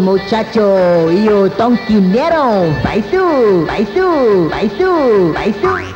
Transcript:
muchacho, y o tonquinero, baisu, baisu, baisu, baisu.